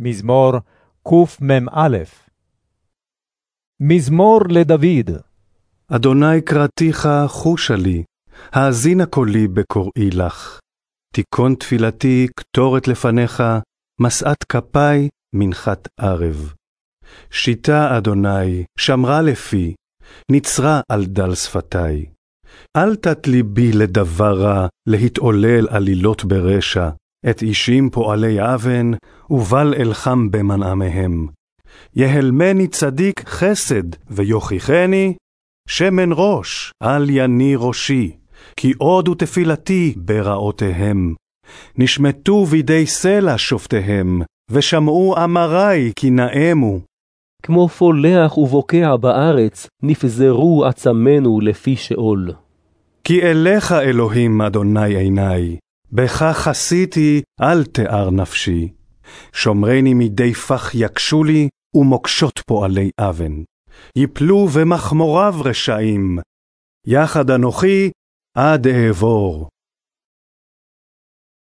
מזמור קמ"א מזמור לדוד. אדוני קראתיך חושה לי, האזינה קולי בקוראי לך. תיכון תפילתי קטורת לפניך, משאת כפי מנחת ערב. שיטה, אדוני, שמרה לפי, נצרה על דל שפתי. אל תת ליבי לדבר רע, להתעולל עלילות ברשע, את אישים פועלי אבן, ובל אלחם במנעמיהם. יהלמני צדיק חסד, ויוכיחני, שמן ראש, אל יני ראשי, כי עוד ותפילתי ברעותיהם. נשמטו בידי סלע שופטיהם, ושמעו אמרי כי נאמו. כמו פולח ובוקע בארץ, נפזרו עצמנו לפי שאול. כי אליך, אלוהים, אדוני עיני, בך חסיתי, אל תיאר נפשי. שומרני מדי פח יקשו לי, ומוקשות פועלי אבן. יפלו במחמוריו רשעים. יחד אנוכי עד אעבור.